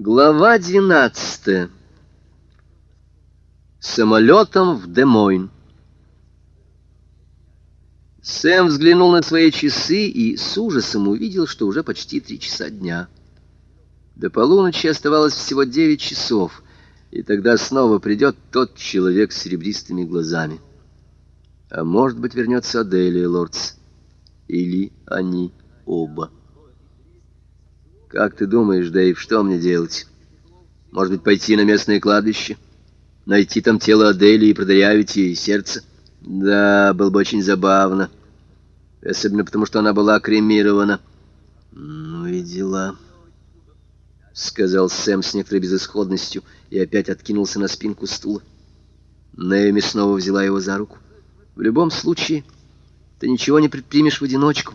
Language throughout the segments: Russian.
Глава 12. Самолетом в Демойн. Сэм взглянул на свои часы и с ужасом увидел, что уже почти три часа дня. До полуночи оставалось всего девять часов, и тогда снова придет тот человек с серебристыми глазами. А может быть, вернется Аделия Лордс. Или они оба. «Как ты думаешь, Дэйв, что мне делать? Может быть, пойти на местное кладбище? Найти там тело Адели и продырявить ей сердце? Да, было бы очень забавно. Особенно потому, что она была кремирована. Ну и дела...» — сказал Сэм с некоторой безысходностью и опять откинулся на спинку стула. Нэоми снова взяла его за руку. «В любом случае, ты ничего не предпримешь в одиночку».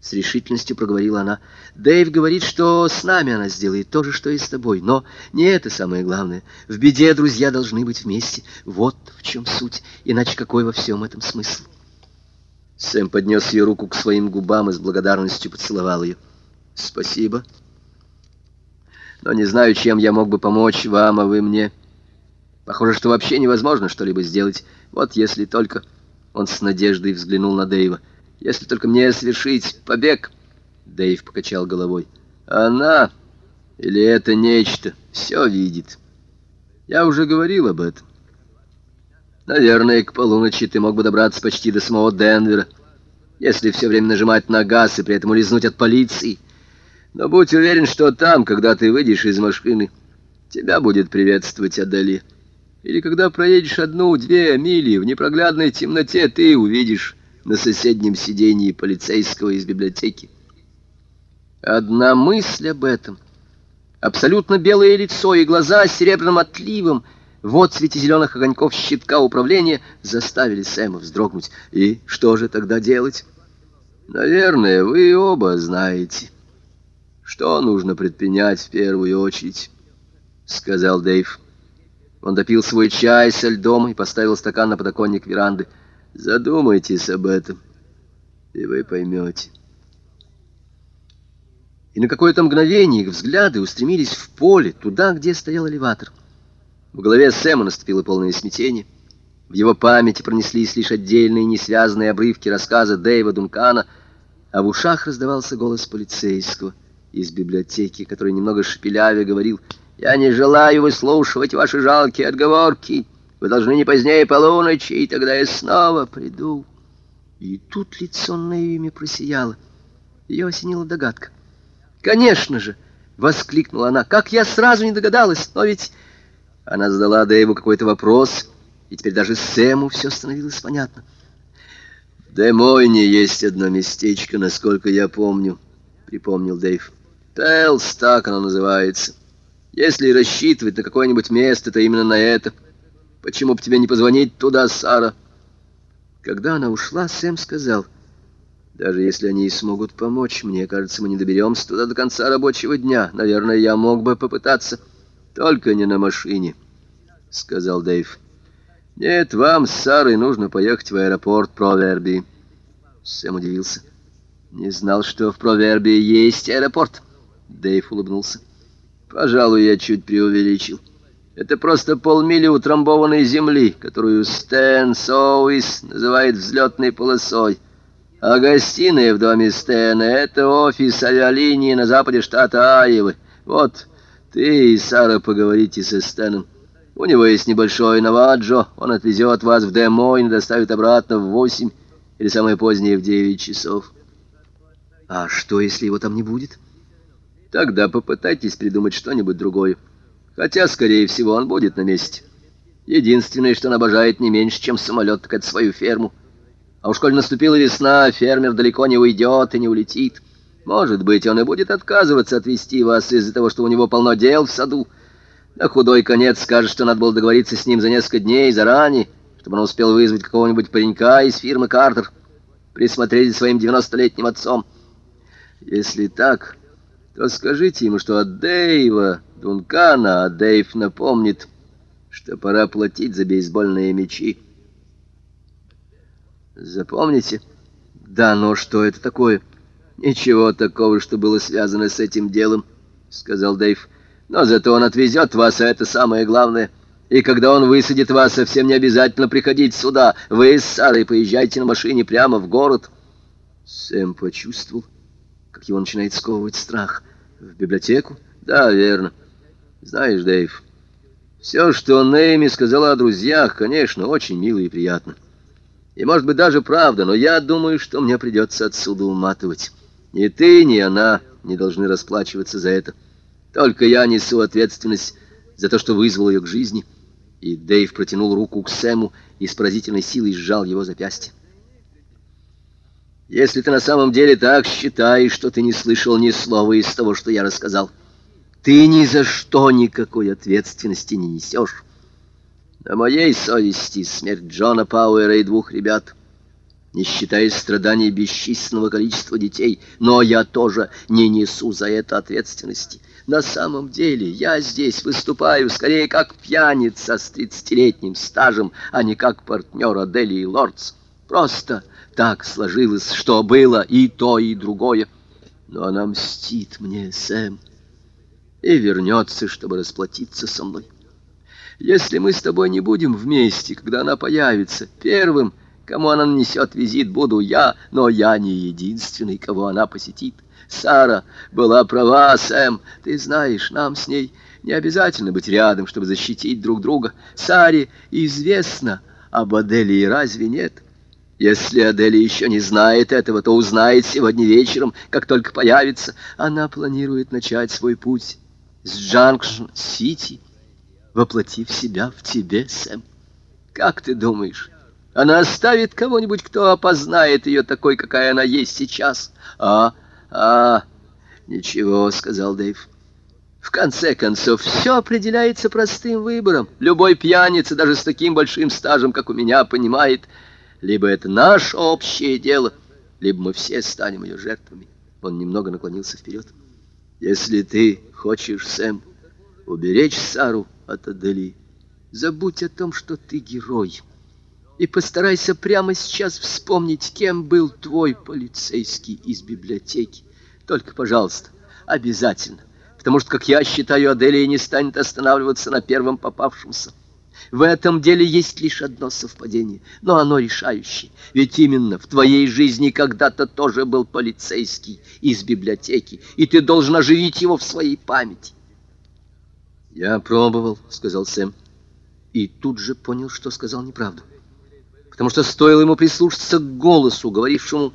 С решительностью проговорила она. Дэйв говорит, что с нами она сделает то же, что и с тобой. Но не это самое главное. В беде друзья должны быть вместе. Вот в чем суть. Иначе какой во всем этом смысл? Сэм поднес ее руку к своим губам и с благодарностью поцеловал ее. Спасибо. Но не знаю, чем я мог бы помочь вам, а вы мне. Похоже, что вообще невозможно что-либо сделать. Вот если только... Он с надеждой взглянул на Дэйва. Если только мне совершить побег. Дэйв покачал головой. Она или это нечто все видит. Я уже говорил об этом. Наверное, к полуночи ты мог бы добраться почти до самого Денвера, если все время нажимать на газ и при этом улизнуть от полиции. Но будь уверен, что там, когда ты выйдешь из машины, тебя будет приветствовать Адели. Или когда проедешь одну-две мили в непроглядной темноте, ты увидишь на соседнем сиденье полицейского из библиотеки. Одна мысль об этом, абсолютно белое лицо и глаза с серебряным отливом, в отцвете зеленых огоньков щитка управления заставили Сэма вздрогнуть. И что же тогда делать? Наверное, вы оба знаете, что нужно предпринять в первую очередь, — сказал Дэйв. Он допил свой чай со льдом и поставил стакан на подоконник веранды. Задумайтесь об этом, и вы поймете. И на какое-то мгновение их взгляды устремились в поле, туда, где стоял элеватор. В голове Сэма наступило полное смятение. В его памяти пронеслись лишь отдельные несвязанные обрывки рассказа Дэйва Дункана, а в ушах раздавался голос полицейского из библиотеки, который немного шепелявя говорил «Я не желаю выслушивать ваши жалкие отговорки». Вы должны не позднее полуночи, и тогда я снова приду. И тут лицо Наими просияло. Ее осенила догадка. «Конечно же!» — воскликнула она. «Как я сразу не догадалась! Но ведь...» Она задала Дэйву какой-то вопрос, и теперь даже Сэму все становилось понятно. «В Демойне есть одно местечко, насколько я помню», — припомнил Дэйв. «Пелс, так оно называется. Если рассчитывать на какое-нибудь место, то именно на это». Почему бы тебе не позвонить туда, Сара?» Когда она ушла, Сэм сказал, «Даже если они и смогут помочь, мне кажется, мы не доберемся туда до конца рабочего дня. Наверное, я мог бы попытаться. Только не на машине», — сказал Дэйв. «Нет, вам с Сарой нужно поехать в аэропорт Проверби». Сэм удивился. «Не знал, что в Проверби есть аэропорт». Дэйв улыбнулся. «Пожалуй, я чуть преувеличил». Это просто полмили утрамбованной земли, которую Стэн Соуис называет взлетной полосой. А гостиная в доме Стэна — это офис авиалинии на западе штата Айовы. Вот, ты и Сара поговорите со Стэном. У него есть небольшой Наваджо, он отвезет вас в Демойн доставит обратно в восемь или самое позднее в девять часов. А что, если его там не будет? Тогда попытайтесь придумать что-нибудь другое. Хотя, скорее всего, он будет на месте. Единственное, что он обожает не меньше, чем самолет, так это свою ферму. А уж коль наступила весна, фермер далеко не уйдет и не улетит. Может быть, он и будет отказываться отвезти вас из-за того, что у него полно дел в саду. На худой конец скажет, что надо было договориться с ним за несколько дней заранее, чтобы он успел вызвать какого-нибудь паренька из фирмы «Картер», присмотреть за своим девяностолетним отцом. Если так, то скажите ему, что от Дэйва Дункана, а Дэйв напомнит, что пора платить за бейсбольные мячи. Запомните? Да, но что это такое? Ничего такого, что было связано с этим делом, сказал Дэйв. Но зато он отвезет вас, а это самое главное. И когда он высадит вас, совсем не обязательно приходить сюда. Вы с Сарой поезжайте на машине прямо в город». Сэм почувствовал, как его начинает сковывать страх. «В библиотеку?» «Да, верно. Знаешь, Дэйв, все, что Нейми сказала о друзьях, конечно, очень мило и приятно. И, может быть, даже правда, но я думаю, что мне придется отсюда уматывать. Ни ты, ни она не должны расплачиваться за это. Только я несу ответственность за то, что вызвал ее к жизни». И Дэйв протянул руку к Сэму и с поразительной силой сжал его запястье. «Если ты на самом деле так считаешь, что ты не слышал ни слова из того, что я рассказал, ты ни за что никакой ответственности не несешь. На моей совести смерть Джона Пауэра и двух ребят» не считая страданий бесчисленного количества детей, но я тоже не несу за это ответственности. На самом деле я здесь выступаю скорее как пьяница с тридцатилетним стажем, а не как партнер Адели и Лордс. Просто так сложилось, что было и то, и другое. Но она мстит мне, Сэм, и вернется, чтобы расплатиться со мной. Если мы с тобой не будем вместе, когда она появится, первым, кому она нанесет визит, буду я, но я не единственный, кого она посетит. Сара была права, Сэм. Ты знаешь, нам с ней не обязательно быть рядом, чтобы защитить друг друга. Саре известно об Аделии, разве нет? Если Аделия еще не знает этого, то узнает сегодня вечером, как только появится. Она планирует начать свой путь с Джанкшн-Сити, воплотив себя в тебе, Сэм. Как ты думаешь, она оставит кого-нибудь, кто опознает ее такой, какая она есть сейчас? А «А, ничего», — сказал Дэйв. «В конце концов, все определяется простым выбором. Любой пьяница, даже с таким большим стажем, как у меня, понимает, либо это наше общее дело, либо мы все станем ее жертвами». Он немного наклонился вперед. «Если ты хочешь, Сэм, уберечь Сару от Адели, забудь о том, что ты герой» и постарайся прямо сейчас вспомнить, кем был твой полицейский из библиотеки. Только, пожалуйста, обязательно, потому что, как я считаю, Аделия не станет останавливаться на первом попавшемся. В этом деле есть лишь одно совпадение, но оно решающее. Ведь именно в твоей жизни когда-то тоже был полицейский из библиотеки, и ты должен оживить его в своей памяти. «Я пробовал», — сказал Сэм, и тут же понял, что сказал неправду потому что стоило ему прислушаться к голосу, говорившему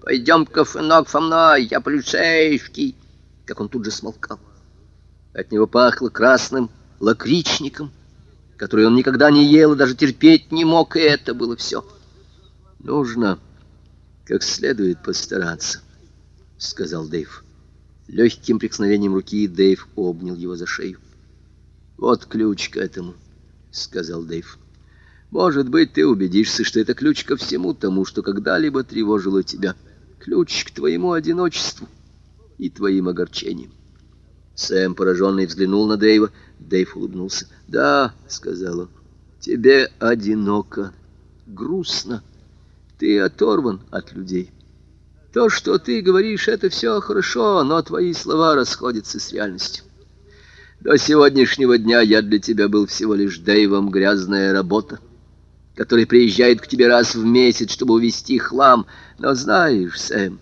«Пойдем-ка, Фенок, со мной, я полицейский», как он тут же смолкал. От него пахло красным лакричником, который он никогда не ел и даже терпеть не мог, и это было все. «Нужно как следует постараться», — сказал Дэйв. Легким прикосновением руки Дэйв обнял его за шею. «Вот ключ к этому», — сказал Дэйв. Может быть, ты убедишься, что это ключ ко всему тому, что когда-либо тревожило тебя. Ключ к твоему одиночеству и твоим огорчениям. Сэм, пораженный, взглянул на Дэйва. Дэйв улыбнулся. «Да», — сказал он, — «тебе одиноко, грустно. Ты оторван от людей. То, что ты говоришь, это все хорошо, но твои слова расходятся с реальностью. До сегодняшнего дня я для тебя был всего лишь Дэйвом грязная работа который приезжает к тебе раз в месяц, чтобы увезти хлам. Но знаешь, Сэм,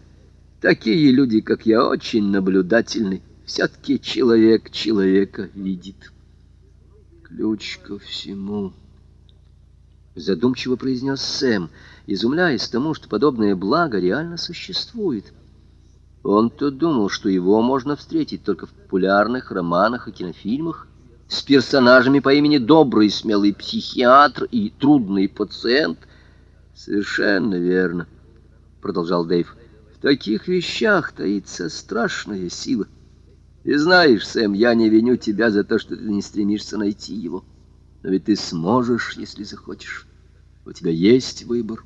такие люди, как я, очень наблюдательны. Все-таки человек человека видит. Ключ ко всему. Задумчиво произнес Сэм, изумляясь тому, что подобное благо реально существует. Он-то думал, что его можно встретить только в популярных романах и кинофильмах, с персонажами по имени Добрый смелый психиатр и Трудный пациент. Совершенно верно, продолжал Дэйв. В таких вещах таится страшная сила. И знаешь, Сэм, я не виню тебя за то, что ты не стремишься найти его. Но ведь ты сможешь, если захочешь. У тебя есть выбор.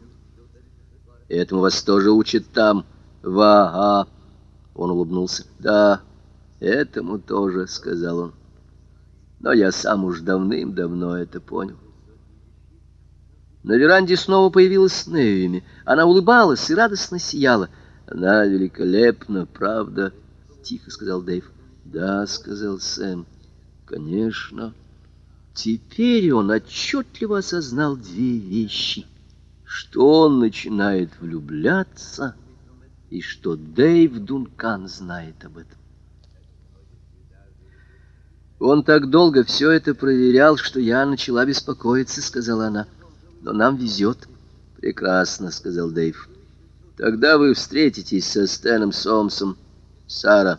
Этому вас тоже учат там, в. Он улыбнулся. Да, этому тоже, сказал он но я сам уж давным-давно это понял. На веранде снова появилась Невими. Она улыбалась и радостно сияла. Она великолепна, правда, — тихо сказал Дэйв. Да, — сказал Сэм, Конечно. Теперь он отчетливо осознал две вещи. Что он начинает влюбляться, и что Дэйв Дункан знает об этом. Он так долго все это проверял, что я начала беспокоиться, сказала она. Но нам везет. Прекрасно, сказал Дэйв. Тогда вы встретитесь со Стэном Сомсом, Сара.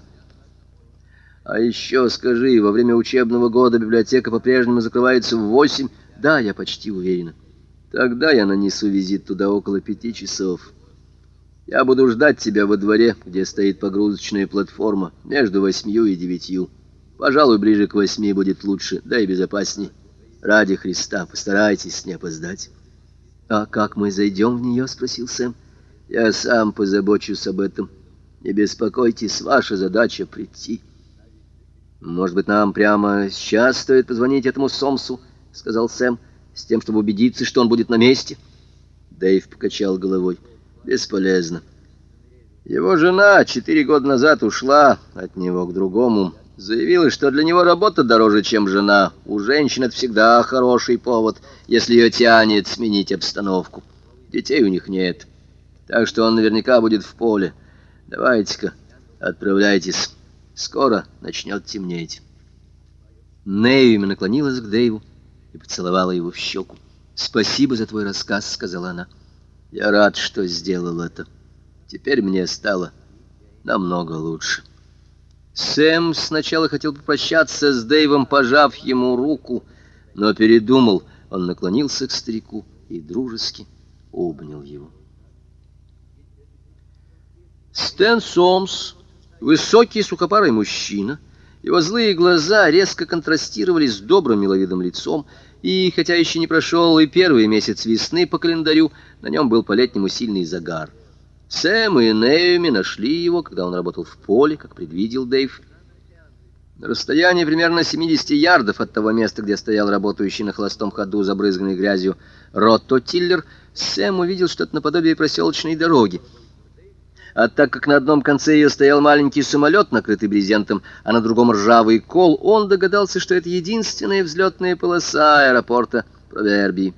А еще скажи, во время учебного года библиотека по-прежнему закрывается в восемь? Да, я почти уверена. Тогда я нанесу визит туда около пяти часов. Я буду ждать тебя во дворе, где стоит погрузочная платформа, между восьмью и девятью. Пожалуй, ближе к восьми будет лучше, да и безопасней. Ради Христа, постарайтесь не опоздать. А как мы зайдем в нее? спросил Сэм. Я сам позабочусь об этом. Не беспокойтесь, ваша задача прийти. Может быть, нам прямо сейчас стоит позвонить этому Сомсу, сказал Сэм, с тем, чтобы убедиться, что он будет на месте. Дэйв покачал головой. Бесполезно. Его жена четыре года назад ушла от него к другому. Заявила, что для него работа дороже, чем жена. У женщин это всегда хороший повод, если ее тянет сменить обстановку. Детей у них нет. Так что он наверняка будет в поле. Давайте-ка, отправляйтесь. Скоро начнет темнеть. Нэйми наклонилась к Дэйву и поцеловала его в щеку. «Спасибо за твой рассказ», — сказала она. «Я рад, что сделал это. Теперь мне стало намного лучше». Сэм сначала хотел попрощаться с Дэйвом, пожав ему руку, но передумал. Он наклонился к старику и дружески обнял его. Стэн Сомс Высокий сухопарый мужчина, его злые глаза резко контрастировали с добрым миловидным лицом, и, хотя еще не прошел и первый месяц весны по календарю, на нем был по-летнему сильный загар. Сэм и Неуми нашли его, когда он работал в поле, как предвидел Дэйв. На расстоянии примерно 70 ярдов от того места, где стоял работающий на холостом ходу, забрызганный грязью, Ротто-тиллер, Сэм увидел что-то наподобие проселочной дороги — а так как на одном конце ее стоял маленький самолет, накрытый брезентом, а на другом ржавый кол, он догадался, что это единственная взлетная полоса аэропорта Провербии.